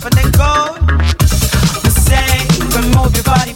up and then go. Say, you can move your body.